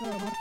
Uh-oh.